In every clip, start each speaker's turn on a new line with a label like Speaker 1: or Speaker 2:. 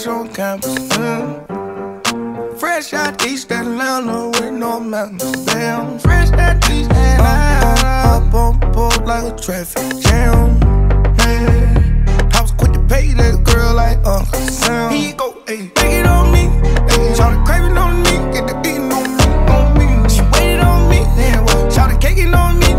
Speaker 1: fresh on campus. Mm. Fresh out East Atlanta with no mountains. Damn, fresh out East Atlanta. Up on board like a traffic jam. Mm. I was quick to pay that girl like Uncle Sam. He go, ayy, take it on me. Ayy, shout the craving on me. Get the beating on me, on me. She waited on me. Shout the caking on me.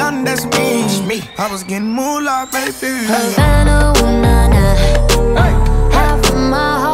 Speaker 1: young, that's me. me. I was getting moolah, baby.
Speaker 2: Havana, ooh, nah, nah. Hey. Half of my heart.